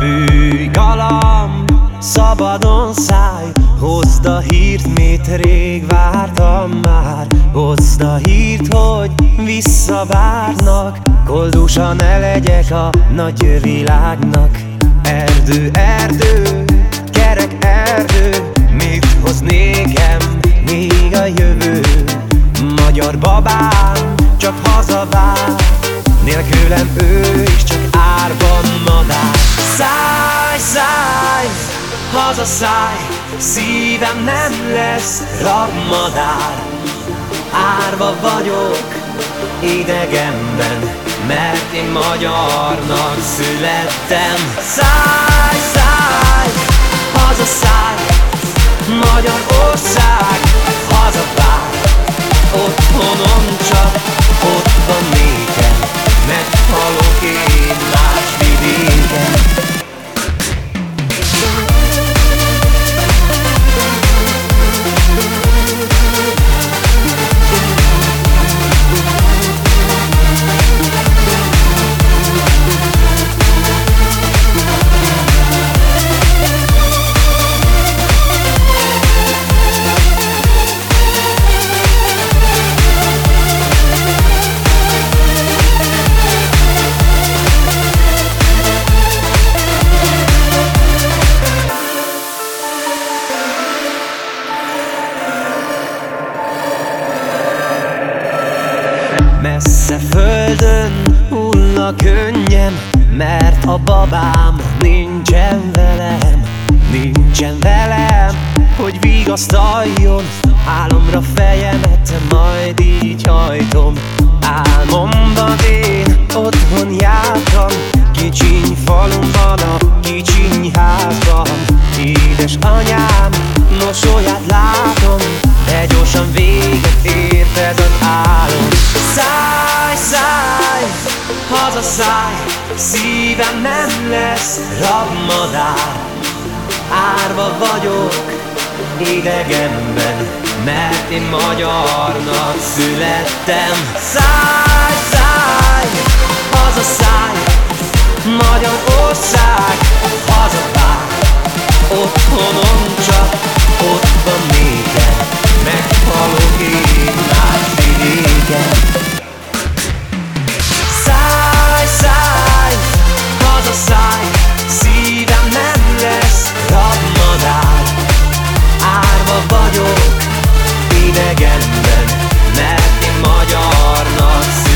bűj Szabadon száj Hozd a hírt, mit rég vártam már. Hozd a hírt, hogy visszavárnak Koldusa ne legyek a nagy világnak. Erdő, erdő, kerek erdő Mit hoz nékem még a jövő? Magyar babám csak hazavár Nélkülem ő is csak árban madár. Száj, száj, hazaszáj Szívem nem lesz rabmadár. Árva vagyok idegenben Mert én magyarnak születtem. Száj, száj, hazaszáj Magyar ország, Messze földön hull könnyem Mert a babám nincsen velem. Nincsen velem, hogy vigasztaljon Álomra fejemet, majd így hajtom. Álmomban én otthon jártam Kicsiny falumban, a kicsiny házban. Édes anyám mosolyát hazaszáj Szívem nem lesz rabmadár. Árva vagyok idegenben Mert én magyarnak születtem. Száj, száj, idegenben Mert én magyarnak